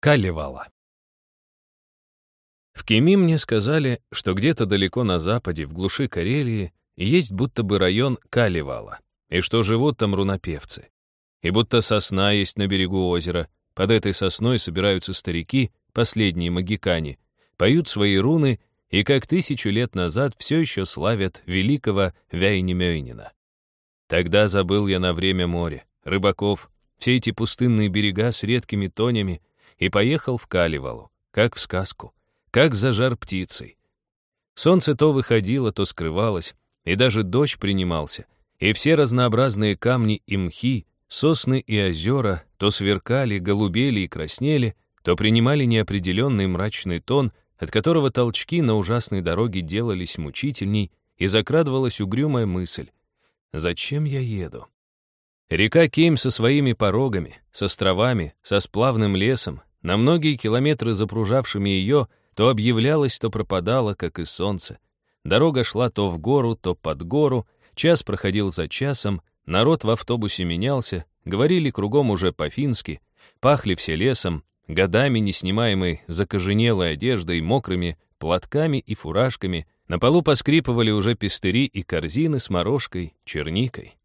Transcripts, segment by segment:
Калевала. В Кеми мне сказали, что где-то далеко на западе, в глуши Карелии, есть будто бы район Калевала, и что живут там рунопевцы. И будто сосна есть на берегу озера, под этой сосной собираются старики, последние магикане, поют свои руны и, как тысячу лет назад, все еще славят великого Вяйнемёйнина. Тогда забыл я на время море, рыбаков, все эти пустынные берега с редкими тонями, и поехал в Калевалу, как в сказку, как за жар птицей. Солнце то выходило, то скрывалось, и даже дождь принимался, и все разнообразные камни и мхи, сосны и озера то сверкали, голубели и краснели, то принимали неопределенный мрачный тон, от которого толчки на ужасной дороге делались мучительней, и закрадывалась угрюмая мысль. «Зачем я еду?» Река Кейм со своими порогами, с островами, со сплавным лесом, на многие километры запружавшими ее, то объявлялась, то пропадала, как и солнце. Дорога шла то в гору, то под гору, час проходил за часом, народ в автобусе менялся, говорили кругом уже по-фински, пахли все лесом, годами не снимаемой закоженелой одеждой, мокрыми платками и фуражками, на полу поскрипывали уже пестыри и корзины с морожкой, черникой.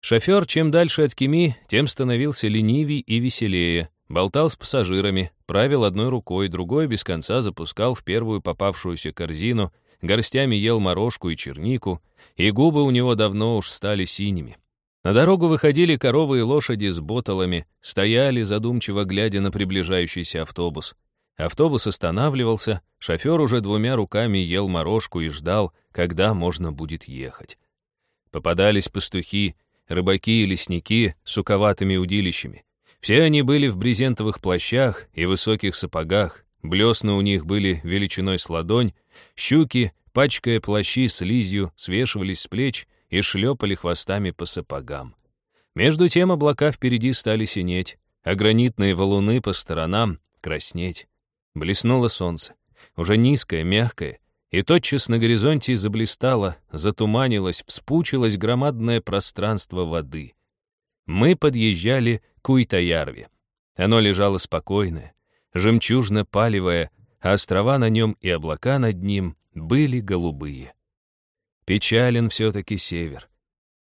Шофер, чем дальше от Кеми, тем становился ленивей и веселее, болтал с пассажирами, правил одной рукой, другой без конца запускал в первую попавшуюся корзину, горстями ел морожку и чернику, и губы у него давно уж стали синими. На дорогу выходили коровы и лошади с боталами, стояли, задумчиво глядя на приближающийся автобус. Автобус останавливался, шофер уже двумя руками ел морожку и ждал, когда можно будет ехать. Попадались пастухи, рыбаки и лесники с суковатыми удилищами. Все они были в брезентовых плащах и высоких сапогах, блесны у них были величиной с ладонь, щуки, пачкая плащи слизью, свешивались с плеч и шлепали хвостами по сапогам. Между тем облака впереди стали синеть, а гранитные валуны по сторонам краснеть. Блеснуло солнце, уже низкое, мягкое, и тотчас на горизонте заблистало, затуманилось, вспучилось громадное пространство воды. Мы подъезжали к Уйтаярве. Оно лежало спокойное, жемчужно-палевое, а острова на нем и облака над ним были голубые. Печален все-таки север.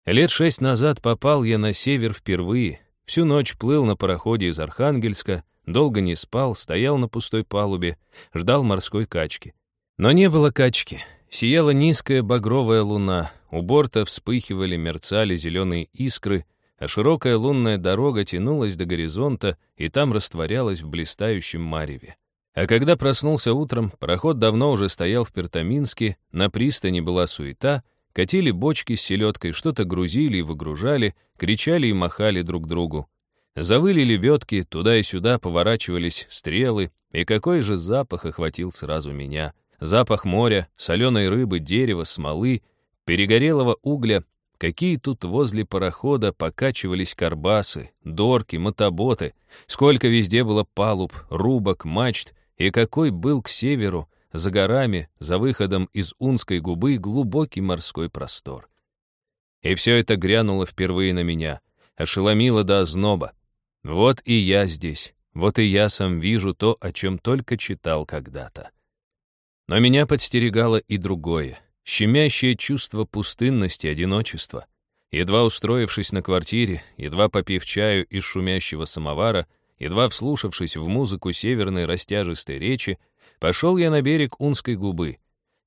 Лет шесть назад попал я на север впервые, всю ночь плыл на пароходе из Архангельска, долго не спал, стоял на пустой палубе, ждал морской качки. Но не было качки. Сияла низкая багровая луна, у борта вспыхивали, мерцали зеленые искры, а широкая лунная дорога тянулась до горизонта и там растворялась в блистающем мареве. А когда проснулся утром, пароход давно уже стоял в Пертаминске, на пристани была суета, катили бочки с селедкой, что-то грузили и выгружали, кричали и махали друг другу. Завыли лебедки, туда и сюда поворачивались стрелы, и какой же запах охватил сразу меня — Запах моря, соленой рыбы, дерева, смолы, перегорелого угля. Какие тут возле парохода покачивались карбасы, дорки, мотоботы. Сколько везде было палуб, рубок, мачт. И какой был к северу, за горами, за выходом из Унской губы глубокий морской простор. И все это грянуло впервые на меня, ошеломило до озноба. Вот и я здесь, вот и я сам вижу то, о чем только читал когда-то. Но меня подстерегало и другое, щемящее чувство пустынности, одиночества. Едва устроившись на квартире, едва попив чаю из шумящего самовара, едва вслушавшись в музыку северной растяжистой речи, пошел я на берег Унской губы.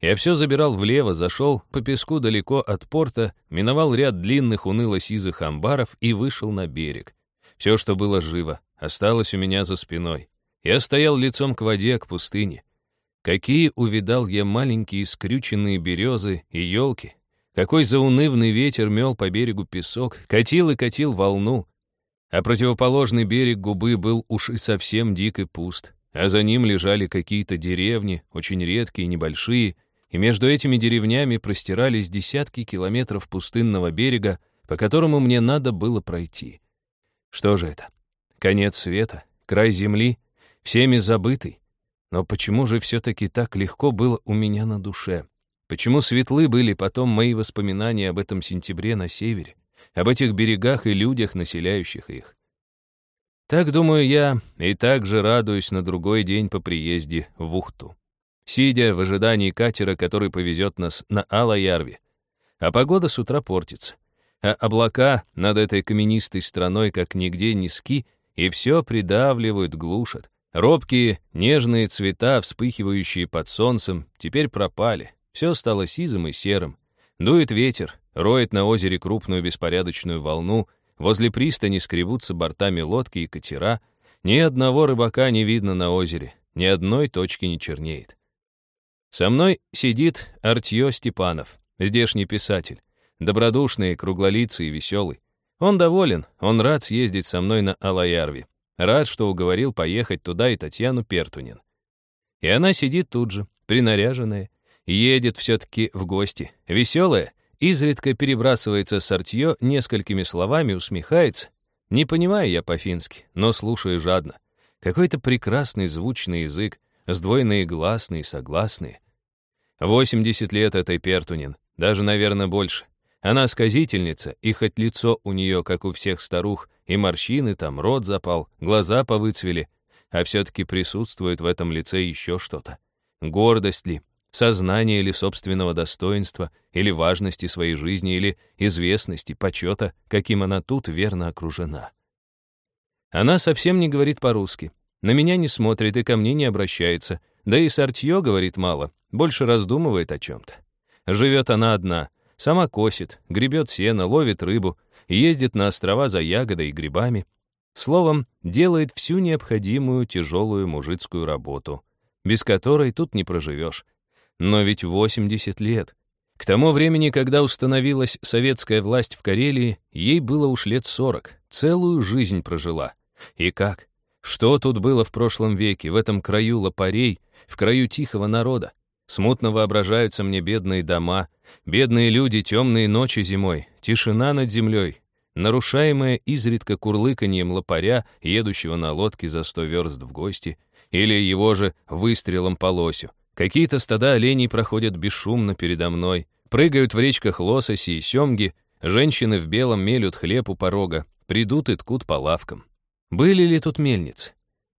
Я все забирал влево, зашел по песку далеко от порта, миновал ряд длинных уныло-сизых амбаров и вышел на берег. Все, что было живо, осталось у меня за спиной. Я стоял лицом к воде, к пустыне. Какие увидал я маленькие скрюченные березы и елки. Какой заунывный ветер мел по берегу песок, катил и катил волну. А противоположный берег губы был уж и совсем дик и пуст. А за ним лежали какие-то деревни, очень редкие и небольшие, и между этими деревнями простирались десятки километров пустынного берега, по которому мне надо было пройти. Что же это? Конец света? Край земли? Всеми забытый? Но почему же все-таки так легко было у меня на душе? Почему светлы были потом мои воспоминания об этом сентябре на севере, об этих берегах и людях, населяющих их? Так думаю я, и так же радуюсь на другой день по приезде в Ухту. Сидя в ожидании катера, который повезет нас на Алаярве. А погода с утра портится. А облака над этой каменистой страной как нигде низки, и все придавливают, глушат. Робкие, нежные цвета, вспыхивающие под солнцем, теперь пропали. Все стало сизым и серым. Дует ветер, роет на озере крупную беспорядочную волну, возле пристани скребутся бортами лодки и катера, ни одного рыбака не видно на озере, ни одной точки не чернеет. Со мной сидит Артьё Степанов, здешний писатель, добродушный, круглолицый и веселый. Он доволен, он рад съездить со мной на Алаярве, рад, что уговорил поехать туда и Татьяну Пертунин. И она сидит тут же, принаряженная, едет все-таки в гости, веселая, изредка перебрасывается с Артьё несколькими словами, усмехается. Не понимаю я по-фински, но слушаю жадно. Какой-то прекрасный звучный язык, сдвоенные гласные, согласные. 80 лет этой Пертунин, даже, наверное, больше. Она сказительница, и хоть лицо у нее, как у всех старух, и морщины там, рот запал, глаза повыцвели, а все-таки присутствует в этом лице еще что-то. Гордость ли, сознание или собственного достоинства, или важности своей жизни, или известности, почета, каким она тут верно окружена. Она совсем не говорит по-русски, на меня не смотрит и ко мне не обращается, да и Сартье говорит мало, больше раздумывает о чем-то. Живет она одна, сама косит, гребет сено, ловит рыбу, ездит на острова за ягодой и грибами. Словом, делает всю необходимую тяжелую мужицкую работу, без которой тут не проживешь, но ведь 80 лет. К тому времени, когда установилась советская власть в Карелии, ей было уж лет 40, целую жизнь прожила. И как? Что тут было в прошлом веке, в этом краю лопарей, в краю тихого народа? Смутно воображаются мне бедные дома, бедные люди, темные ночи зимой, тишина над землей, нарушаемая изредка курлыканьем лопаря, едущего на лодке за сто верст в гости, или его же выстрелом по лосю. Какие-то стада оленей проходят бесшумно передо мной, прыгают в речках лососи и семги, женщины в белом мелют хлеб у порога, придут и ткут по лавкам. Были ли тут мельницы?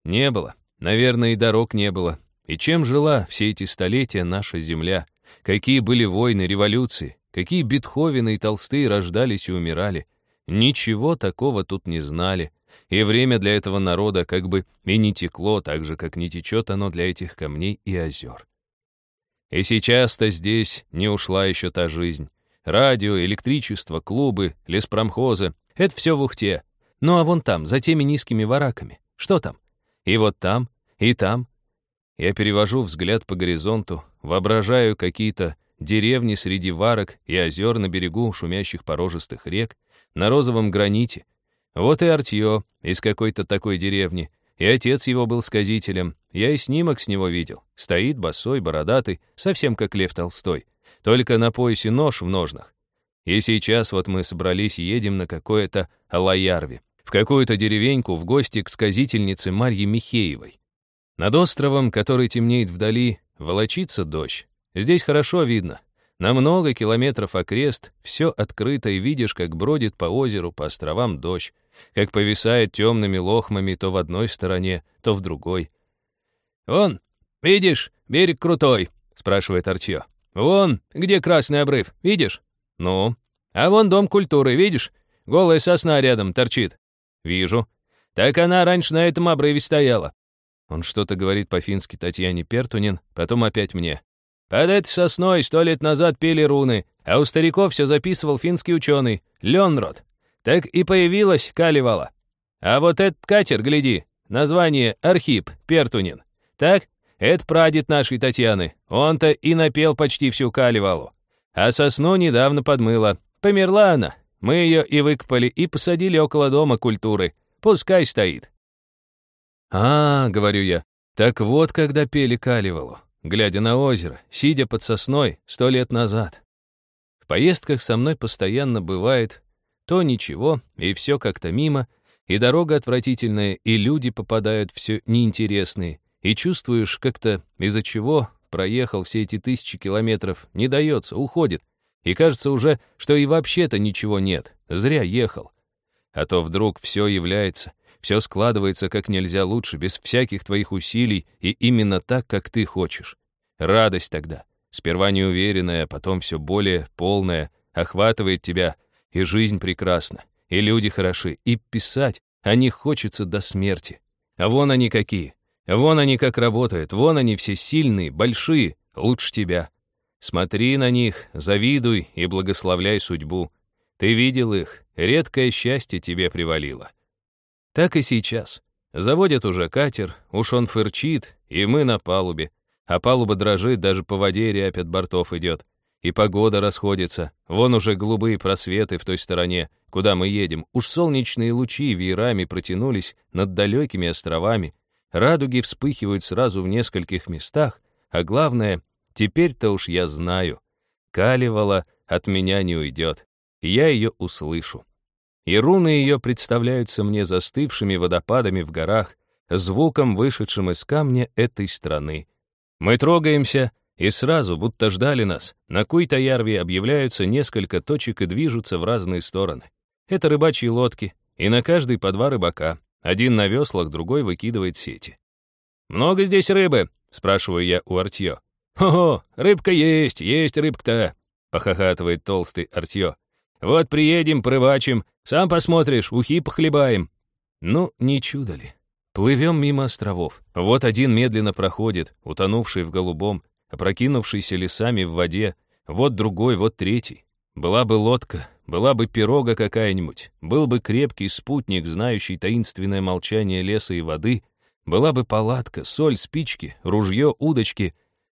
Не было. Наверное, и дорог не было. И чем жила все эти столетия наша земля? Какие были войны, революции? Какие Бетховены и Толстые рождались и умирали? Ничего такого тут не знали. И время для этого народа как бы и не текло, так же, как не течет оно для этих камней и озер. И сейчас-то здесь не ушла еще та жизнь. Радио, электричество, клубы, леспромхозы — это все в Ухте. Ну а вон там, за теми низкими бараками, что там? И вот там, и там. Я перевожу взгляд по горизонту, воображаю какие-то деревни среди варок и озер на берегу шумящих порожистых рек, на розовом граните, вот и Артье из какой-то такой деревни. И отец его был сказителем. Я и снимок с него видел. Стоит босой, бородатый, совсем как Лев Толстой. Только на поясе нож в ножнах. И сейчас вот мы собрались и едем на какое-то Алаярве, в какую-то деревеньку в гости к сказительнице Марье Михеевой. Над островом, который темнеет вдали, волочится дождь. Здесь хорошо видно. На много километров окрест все открыто, и видишь, как бродит по озеру, по островам дождь как повисает темными лохмами то в одной стороне, то в другой. «Вон, видишь, берег крутой», — спрашивает Артье. «Вон, где красный обрыв, видишь?» «Ну?» «А вон дом культуры, видишь? Голая сосна рядом торчит». «Вижу». «Так она раньше на этом обрыве стояла». Он что-то говорит по-фински Татьяне Пертунин, потом опять мне. «Под этой сосной сто лет назад пели руны, а у стариков все записывал финский ученый, Ленрод. Так и появилась Каливала. А вот этот катер, гляди, название Архип Пертунин. Так, это прадед нашей Татьяны. Он-то и напел почти всю Каливалу. А сосну недавно подмыла. Померла она. Мы ее и выкопали, и посадили около дома культуры. Пускай стоит. «А, — говорю я, — так вот когда пели Каливалу, глядя на озеро, сидя под сосной сто лет назад. В поездках со мной постоянно бывает то ничего, и все как-то мимо, и дорога отвратительная, и люди попадают все неинтересные, и чувствуешь как-то, из-за чего проехал все эти тысячи километров, не дается, уходит, и кажется уже, что и вообще-то ничего нет, зря ехал. А то вдруг все является, Все складывается как нельзя лучше, без всяких твоих усилий и именно так, как ты хочешь. Радость тогда, сперва неуверенная, потом все более полная, охватывает тебя, и жизнь прекрасна, и люди хороши, и писать о них хочется до смерти. А вон они какие, вон они как работают, вон они все сильные, большие, лучше тебя. Смотри на них, завидуй и благословляй судьбу. Ты видел их, редкое счастье тебе привалило. Так и сейчас. Заводят уже катер, уж он фырчит, и мы на палубе. А палуба дрожит, даже по воде рябь от бортов идет. И погода расходится. Вон уже голубые просветы в той стороне, куда мы едем. Уж солнечные лучи веерами протянулись над далекими островами. Радуги вспыхивают сразу в нескольких местах. А главное, теперь-то уж я знаю. Каливала от меня не уйдет. Я ее услышу. И руны ее представляются мне застывшими водопадами в горах, звуком, вышедшим из камня этой страны. Мы трогаемся, и сразу, будто ждали нас, на Куй-Таярве объявляются несколько точек и движутся в разные стороны. Это рыбачьи лодки, и на каждой по два рыбака. Один на веслах, другой выкидывает сети. «Много здесь рыбы?» — спрашиваю я у Артьё. «Ого, рыбка есть, есть рыбка-то!» — похохатывает толстый Артьё. «Вот приедем, прывачим, сам посмотришь, ухи похлебаем». Ну, не чудо ли? Плывем мимо островов. Вот один медленно проходит, утонувший в голубом, опрокинувшийся лесами в воде. Вот другой, вот третий. Была бы лодка, была бы пирога какая-нибудь, был бы крепкий спутник, знающий таинственное молчание леса и воды, была бы палатка, соль, спички, ружье, удочки.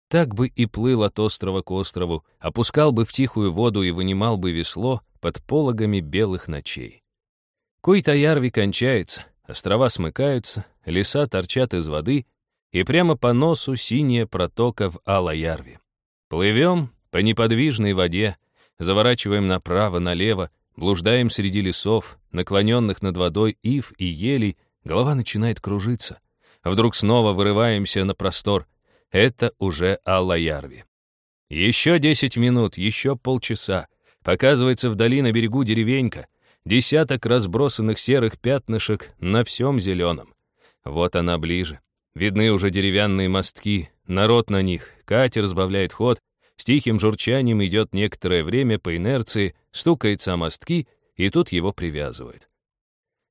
Так бы и плыл от острова к острову, опускал бы в тихую воду и вынимал бы весло под пологами белых ночей. Куй-Таярви кончается, Острова смыкаются, леса торчат из воды, и прямо по носу синяя протока в Алаярве. Плывем по неподвижной воде, заворачиваем направо-налево, блуждаем среди лесов, наклоненных над водой ив и елей, голова начинает кружиться. Вдруг снова вырываемся на простор. Это уже Аллаярви. Еще десять минут, еще полчаса. Показывается вдали на берегу деревенька — Десяток разбросанных серых пятнышек на всем зеленом. Вот она ближе. Видны уже деревянные мостки, народ на них, катер сбавляет ход, с тихим журчанием идет некоторое время по инерции, стукается о мостки, и тут его привязывают.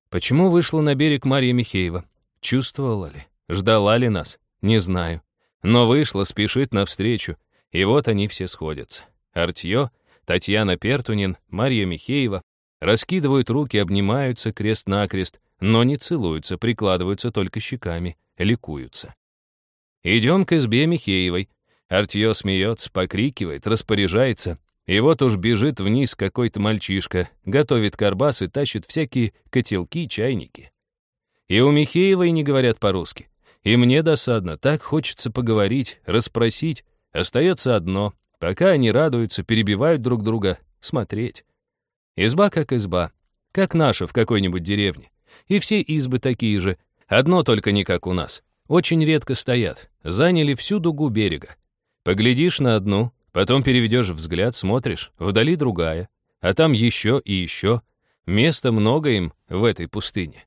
Почему вышла на берег Марья Михеева? Чувствовала ли? Ждала ли нас? Не знаю. Но вышла, спешит навстречу, и вот они все сходятся. Артьё, Татьяна Пертунин, Марья Михеева, Раскидывают руки, обнимаются крест-накрест, но не целуются, прикладываются только щеками, ликуются. Идем к избе Михеевой. Артьё смеется, покрикивает, распоряжается. И вот уж бежит вниз какой-то мальчишка, готовит карбас и тащит всякие котелки, чайники. И у Михеевой не говорят по-русски. И мне досадно, так хочется поговорить, расспросить. Остается одно, пока они радуются, перебивают друг друга, смотреть. Изба как изба, как наша в какой-нибудь деревне. И все избы такие же, одно только не как у нас. Очень редко стоят, заняли всю дугу берега. Поглядишь на одну, потом переведешь взгляд, смотришь, вдали другая, а там еще и еще. Места много им в этой пустыне.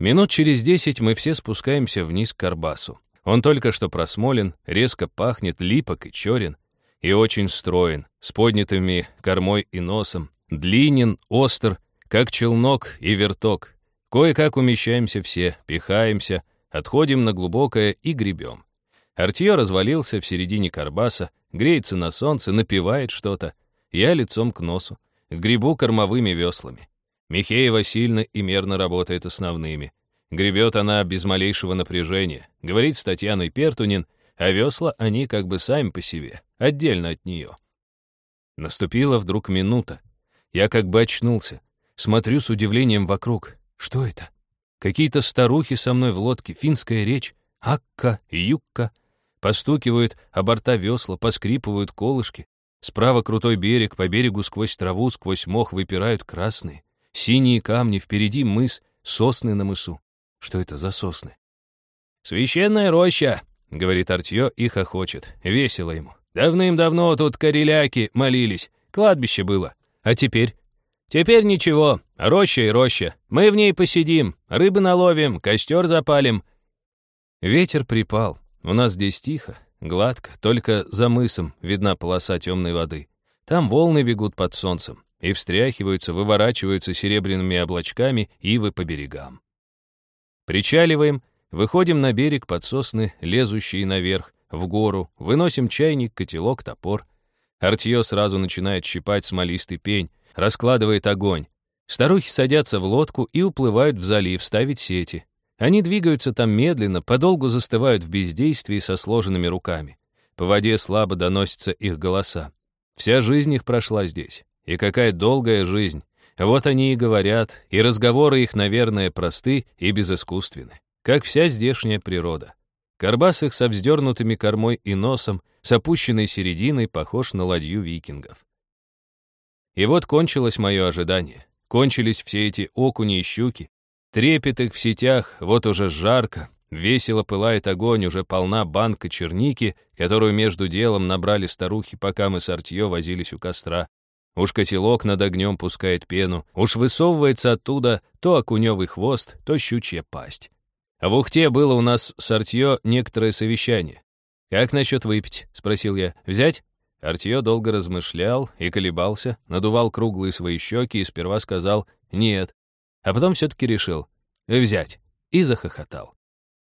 Минут через десять мы все спускаемся вниз к Карбасу. Он только что просмолен, резко пахнет, липок и черен и очень строен, с поднятыми кормой и носом, длинен, остр, как челнок и верток. Кое-как умещаемся все, пихаемся, отходим на глубокое и гребем. Артье развалился в середине карбаса, греется на солнце, напевает что-то. Я лицом к носу, гребу кормовыми веслами. Михеева сильно и мерно работает основными. Гребет она без малейшего напряжения. Говорит с Татьяной Пертунин, а весла они как бы сами по себе, отдельно от нее. Наступила вдруг минута. Я как бы очнулся. Смотрю с удивлением вокруг. Что это? Какие-то старухи со мной в лодке, финская речь. Акка, юкка. Постукивают о борта весла, поскрипывают колышки. Справа крутой берег, по берегу сквозь траву, сквозь мох выпирают красные. Синие камни, впереди мыс, сосны на мысу. Что это за сосны? «Священная роща!» — говорит Артьё и хохочет. Весело ему. «Давным-давно тут кореляки молились. Кладбище было. А теперь?» Теперь ничего, роща и роща. Мы в ней посидим, рыбы наловим, костер запалим». Ветер припал. У нас здесь тихо, гладко, только за мысом видна полоса темной воды. Там волны бегут под солнцем и встряхиваются, выворачиваются серебряными облачками ивы по берегам. Причаливаем, выходим на берег под сосны, лезущие наверх, в гору, выносим чайник, котелок, топор. Артье сразу начинает щипать смолистый пень, раскладывает огонь. Старухи садятся в лодку и уплывают в залив ставить сети. Они двигаются там медленно, подолгу застывают в бездействии со сложенными руками. По воде слабо доносятся их голоса. Вся жизнь их прошла здесь. И какая долгая жизнь. Вот они и говорят, и разговоры их, наверное, просты и безыскусственны, как вся здешняя природа. Карбас их со вздернутыми кормой и носом, с опущенной серединой, похож на ладью викингов. И вот кончилось мое ожидание. Кончились все эти окуни и щуки. Трепет их в сетях, вот уже жарко, весело пылает огонь, уже полна банка черники, которую между делом набрали старухи, пока мы с Артье возились у костра. Уж котелок над огнем пускает пену, уж высовывается оттуда то окуневый хвост, то щучья пасть. А в Ухте было у нас с Артье некоторое совещание. «Как насчет выпить?» — спросил я. «Взять?» Артье долго размышлял и колебался, надувал круглые свои щеки и сперва сказал «нет», а потом все-таки решил «взять» и захохотал.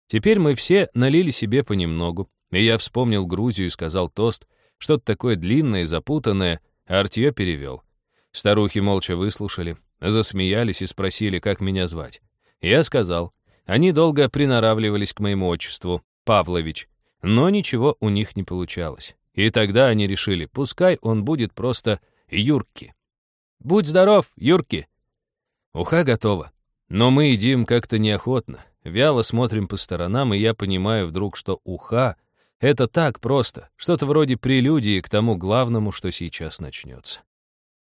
Теперь мы все налили себе понемногу, и я вспомнил Грузию и сказал тост, что-то такое длинное и запутанное, Артье перевел. Старухи молча выслушали, засмеялись и спросили, как меня звать. Я сказал. Они долго приноравливались к моему отчеству, Павлович, но ничего у них не получалось. И тогда они решили, пускай он будет просто Юрки. «Будь здоров, Юрки!» Уха готова. Но мы едим как-то неохотно, вяло смотрим по сторонам, и я понимаю вдруг, что уха — это так просто, что-то вроде прелюдии к тому главному, что сейчас начнется.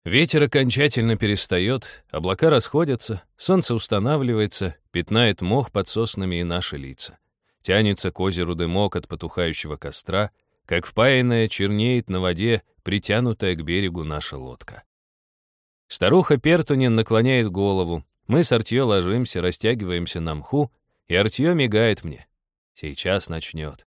Ветер окончательно перестает, облака расходятся, солнце устанавливается, пятнает мох под соснами и наши лица. Тянется к озеру дымок от потухающего костра — как впаянная чернеет на воде, притянутая к берегу наша лодка. Старуха Пертунин наклоняет голову. Мы с Артье ложимся, растягиваемся на мху, и Артье мигает мне. Сейчас начнет.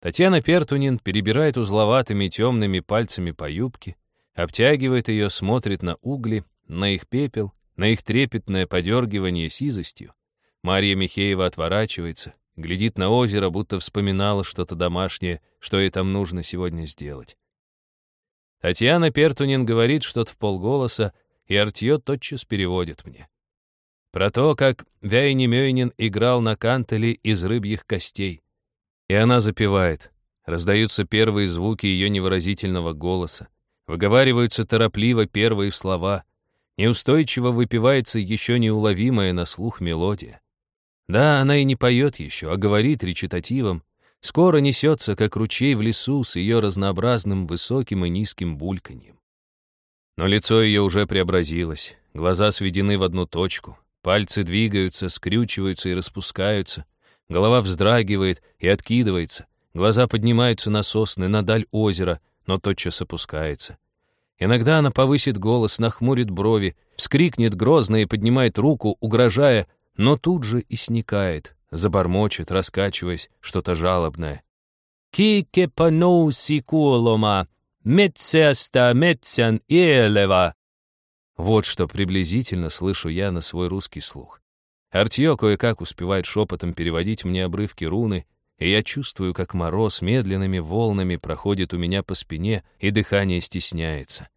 Татьяна Пертунин перебирает узловатыми темными пальцами по юбке, обтягивает ее, смотрит на угли, на их пепел, на их трепетное подергивание сизостью. Марья Михеева отворачивается, глядит на озеро, будто вспоминала что-то домашнее, что ей там нужно сегодня сделать. Татьяна Пертунин говорит что-то в полголоса, и Артье тотчас переводит мне. Про то, как Вяйни играл на кантеле из рыбьих костей. И она запевает. Раздаются первые звуки ее невыразительного голоса. Выговариваются торопливо первые слова. Неустойчиво выпивается еще неуловимая на слух мелодия. Да, она и не поет еще, а говорит речитативом. Скоро несется, как ручей в лесу, с ее разнообразным высоким и низким бульканьем. Но лицо ее уже преобразилось, глаза сведены в одну точку, пальцы двигаются, скрючиваются и распускаются, голова вздрагивает и откидывается, глаза поднимаются на сосны, на даль озера, но тотчас опускается. Иногда она повысит голос, нахмурит брови, вскрикнет грозно и поднимает руку, угрожая но тут же и сникает, забормочет, раскачиваясь, что-то жалобное. «Кике паноу сикуолома, метсеста метсян иелева». Вот что приблизительно слышу я на свой русский слух. Артье кое-как успевает шепотом переводить мне обрывки руны, и я чувствую, как мороз медленными волнами проходит у меня по спине, и дыхание стесняется.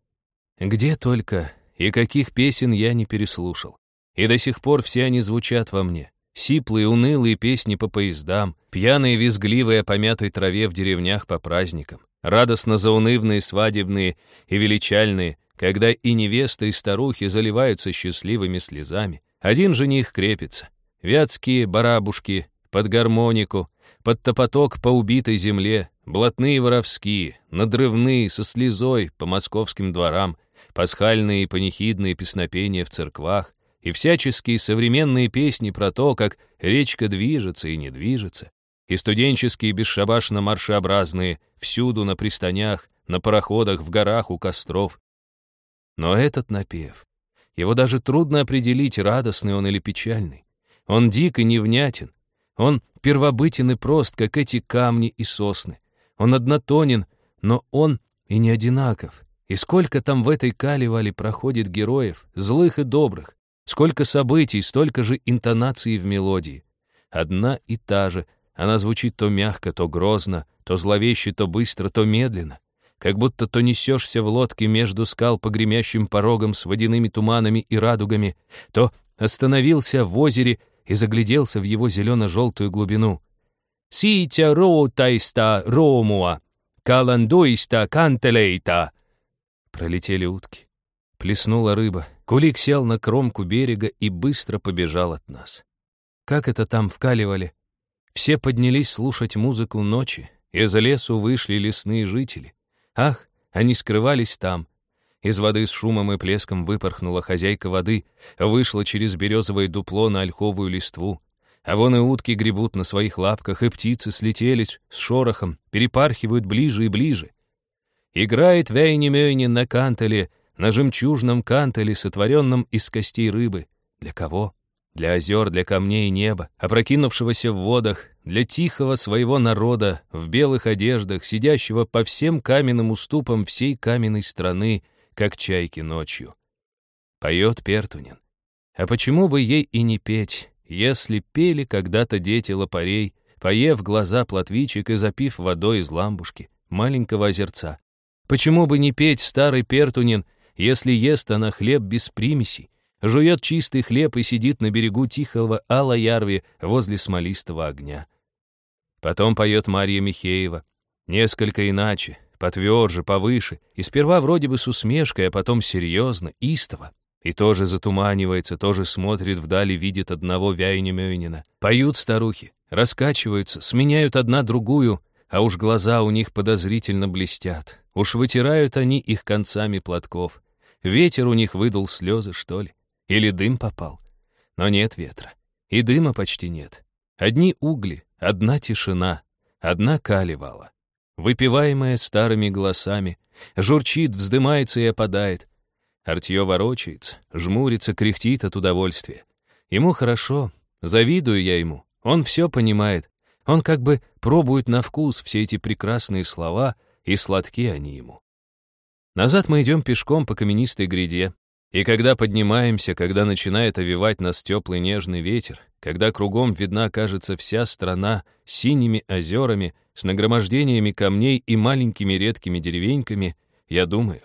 Где только и каких песен я не переслушал. И до сих пор все они звучат во мне. Сиплые, унылые песни по поездам, пьяные, визгливые о помятой траве в деревнях по праздникам, радостно заунывные, свадебные и величальные, когда и невеста, и старухи заливаются счастливыми слезами. Один жених крепится. Вятские барабушки под гармонику, под топоток по убитой земле, блатные воровские, надрывные, со слезой по московским дворам, пасхальные и панихидные песнопения в церквах, и всяческие современные песни про то, как речка движется и не движется, и студенческие бесшабашно-маршеобразные всюду на пристанях, на пароходах, в горах, у костров. Но этот напев, Его даже трудно определить, радостный он или печальный. Он дик и невнятен. Он первобытен и прост, как эти камни и сосны. Он однотонен, но он и не одинаков. И сколько там в этой калевале проходит героев, злых и добрых. Сколько событий, столько же интонаций в мелодии. Одна и та же. Она звучит то мягко, то грозно, то зловеще, то быстро, то медленно. Как будто то несешься в лодке между скал по гремящим порогам с водяными туманами и радугами, то остановился в озере и загляделся в его зелено-желтую глубину. «Ситя роутайста ромуа, каландуиста кантелейта!» Пролетели утки. Плеснула рыба. Кулик сел на кромку берега и быстро побежал от нас. Как это там вкаливали? Все поднялись слушать музыку ночи. Из лесу вышли лесные жители. Ах, они скрывались там. Из воды с шумом и плеском выпорхнула хозяйка воды, вышла через березовое дупло на ольховую листву. А вон и утки гребут на своих лапках, и птицы слетелись с шорохом, перепархивают ближе и ближе. Играет Вейни на кантеле, на жемчужном кантеле, сотворенном из костей рыбы. Для кого? Для озер, для камней и неба, опрокинувшегося в водах, для тихого своего народа, в белых одеждах, сидящего по всем каменным уступам всей каменной страны, как чайки ночью. Поет Пертунин. А почему бы ей и не петь, если пели когда-то дети лопарей, поев глаза плотвичек и запив водой из ламбушки, маленького озерца? Почему бы не петь старый Пертунин, если ест она хлеб без примесей, жует чистый хлеб и сидит на берегу тихого Алла Ярви возле смолистого огня? Потом поет Марья Михеева, несколько иначе, потверже, повыше, и сперва вроде бы с усмешкой, а потом серьезно, истово. И тоже затуманивается, тоже смотрит вдали, видит одного Вяйня Поют старухи, раскачиваются, сменяют одна другую, а уж глаза у них подозрительно блестят. Уж вытирают они их концами платков. Ветер у них выдул слезы, что ли? Или дым попал? Но нет ветра. И дыма почти нет. Одни угли, одна тишина, одна калевала. Выпиваемая старыми голосами, журчит, вздымается и опадает. Артье ворочается, жмурится, кряхтит от удовольствия. Ему хорошо, завидую я ему, он все понимает. Он как бы пробует на вкус все эти прекрасные слова — и сладки они ему. Назад мы идем пешком по каменистой гряде, и когда поднимаемся, когда начинает овивать нас теплый нежный ветер, когда кругом видна, кажется, вся страна синими озерами, с нагромождениями камней и маленькими редкими деревеньками, я думаю,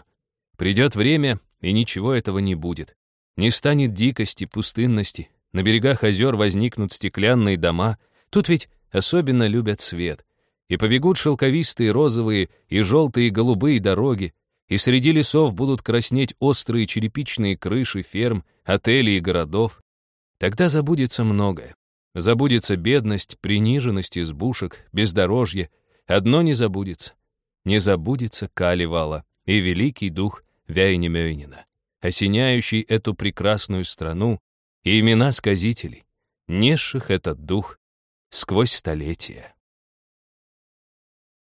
придет время, и ничего этого не будет. Не станет дикости, пустынности, на берегах озер возникнут стеклянные дома, тут ведь особенно любят свет и побегут шелковистые розовые и желтые и голубые дороги, и среди лесов будут краснеть острые черепичные крыши ферм, отелей и городов. Тогда забудется многое. Забудется бедность, приниженность избушек, бездорожье. Одно не забудется. Не забудется Каливала и великий дух Вяйнемёйнина, осеняющий эту прекрасную страну и имена сказителей, несших этот дух сквозь столетия.